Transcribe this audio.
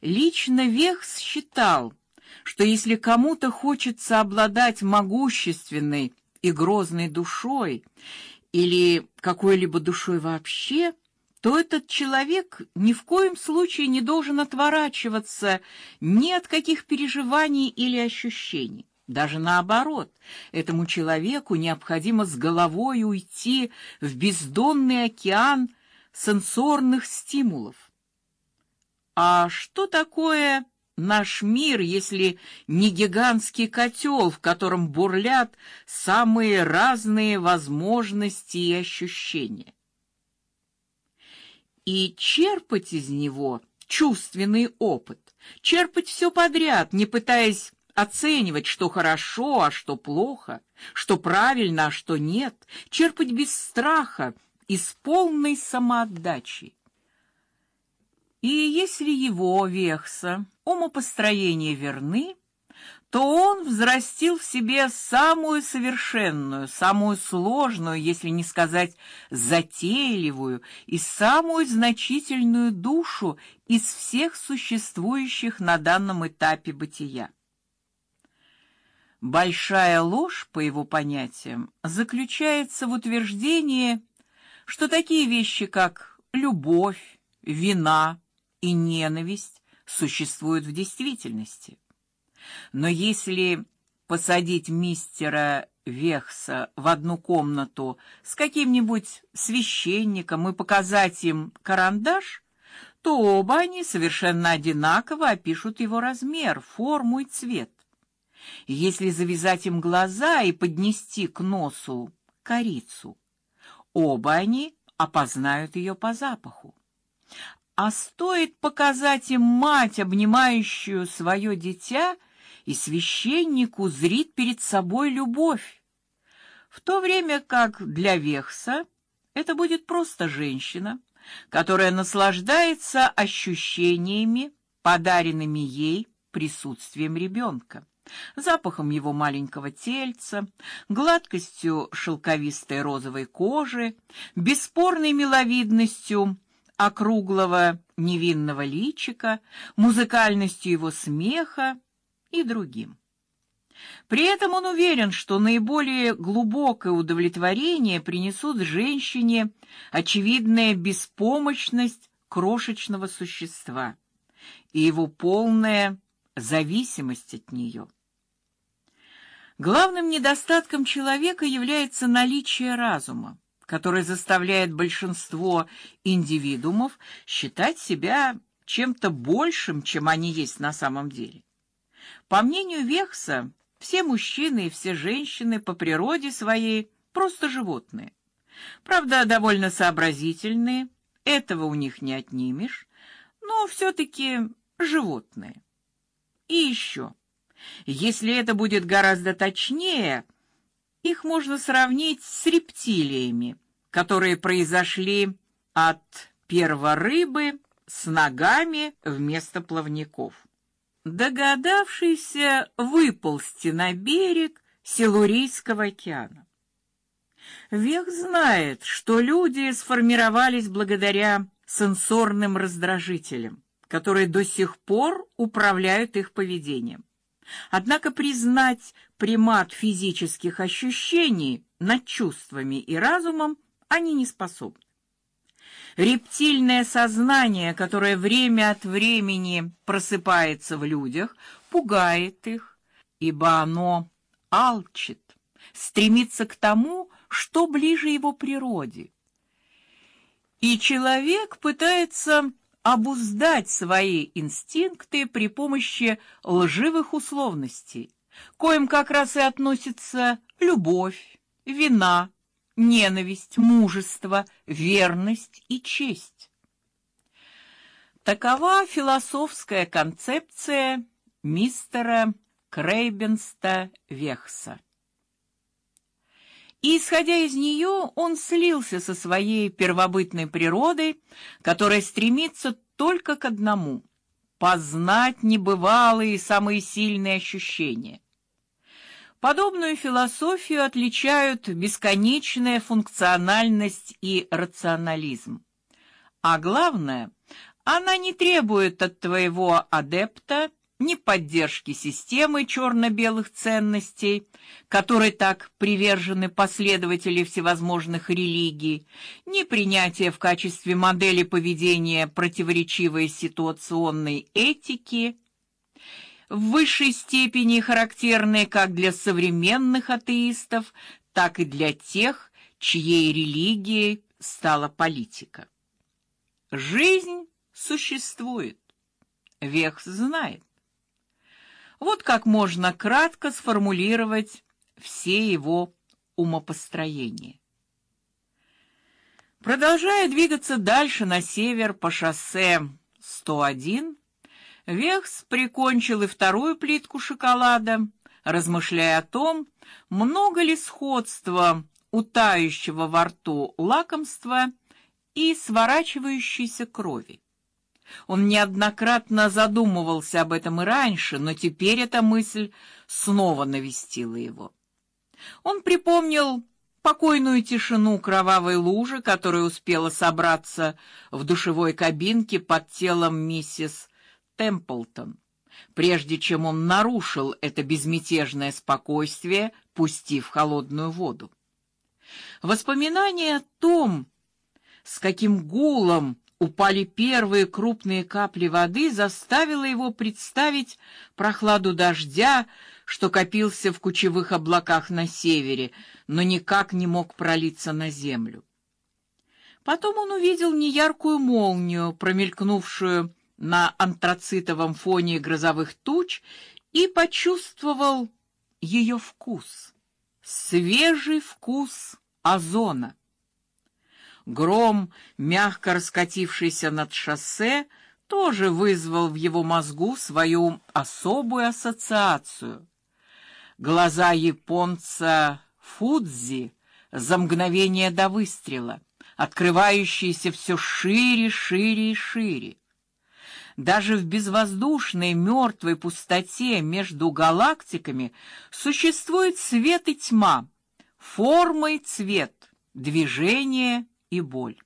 Лично Вехс считал, что если кому-то хочется обладать могущественной и грозной душой или какой-либо душой вообще, то этот человек ни в коем случае не должен отворачиваться ни от каких переживаний или ощущений. Даже наоборот, этому человеку необходимо с головой уйти в бездонный океан сенсорных стимулов. А что такое наш мир, если не гигантский котел, в котором бурлят самые разные возможности и ощущения? И черпать из него чувственный опыт, черпать все подряд, не пытаясь оценивать, что хорошо, а что плохо, что правильно, а что нет, черпать без страха и с полной самоотдачей. И если его вехса умопостроения верны, то он взрастил в себе самую совершенную, самую сложную, если не сказать затейливую и самую значительную душу из всех существующих на данном этапе бытия. Большая ложь, по его понятиям, заключается в утверждении, что такие вещи, как любовь, вина и ненависть существуют в действительности. Но если посадить мистера Вехса в одну комнату с каким-нибудь священником и показать им карандаш, то оба они совершенно одинаково опишут его размер, форму и цвет. Если завязать им глаза и поднести к носу корицу, оба они опознают ее по запаху. А стоит показать им мать, обнимающую свое дитя, и священнику зрит перед собой любовь. В то время как для Вехса это будет просто женщина, которая наслаждается ощущениями, подаренными ей присутствием ребенка, запахом его маленького тельца, гладкостью шелковистой розовой кожи, бесспорной миловидностью округлого невинного личика, музыкальностью его смеха и другим. При этом он уверен, что наиболее глубокое удовлетворение принесут женщине очевидная беспомощность крошечного существа и его полная зависимость от нее. Главным недостатком человека является наличие разума который заставляет большинство индивидуумов считать себя чем-то большим, чем они есть на самом деле. По мнению Вехса, все мужчины и все женщины по природе своей просто животные. Правда, довольно сообразительные, этого у них не отнимешь, но все таки животные. И еще, если это будет гораздо точнее, их можно сравнить с рептилиями, которые произошли от перворыбы с ногами вместо плавников. Догадавшийся выползти на берег Силурийского океана. Вех знает, что люди сформировались благодаря сенсорным раздражителям, которые до сих пор управляют их поведением. Однако признать примат физических ощущений над чувствами и разумом они не способны. Рептильное сознание, которое время от времени просыпается в людях, пугает их, ибо оно алчит, стремится к тому, что ближе его природе. И человек пытается обуздать свои инстинкты при помощи лживых условностей, коим как раз и относятся любовь, вина, ненависть, мужество, верность и честь. Такова философская концепция мистера Крейбенста Вехса. И исходя из нее, он слился со своей первобытной природой, которая стремится только к одному познать небывалые самые сильные ощущения. Подобную философию отличают бесконечная функциональность и рационализм. А главное Она не требует от твоего адепта ни поддержки системы черно-белых ценностей, которой так привержены последователи всевозможных религий, ни принятия в качестве модели поведения противоречивой ситуационной этики, в высшей степени характерной как для современных атеистов, так и для тех, чьей религией стала политика. Жизнь существует. Вех знает. Вот как можно кратко сформулировать все его умопостроения. Продолжая двигаться дальше на север по шоссе 101, Вехс прикончил и вторую плитку шоколада, размышляя о том, много ли сходства у тающего во рту лакомства и сворачивающейся крови. Он неоднократно задумывался об этом и раньше, но теперь эта мысль снова навестила его. Он припомнил покойную тишину кровавой лужи, которая успела собраться в душевой кабинке под телом миссис Темплтон, прежде чем он нарушил это безмятежное спокойствие, пустив холодную воду. Воспоминание о том, с каким гулом упали первые крупные капли воды, заставило его представить прохладу дождя, что копился в кучевых облаках на севере, но никак не мог пролиться на землю. Потом он увидел неяркую молнию, промелькнувшую на антрацитовом фоне грозовых туч, и почувствовал ее вкус, свежий вкус озона. Гром, мягко раскатившийся над шоссе, тоже вызвал в его мозгу свою особую ассоциацию. Глаза японца Фудзи за мгновение до выстрела, открывающиеся все шире, шире и шире. Даже в безвоздушной мертвой пустоте между галактиками существует свет и тьма, форма и цвет, движение и боль.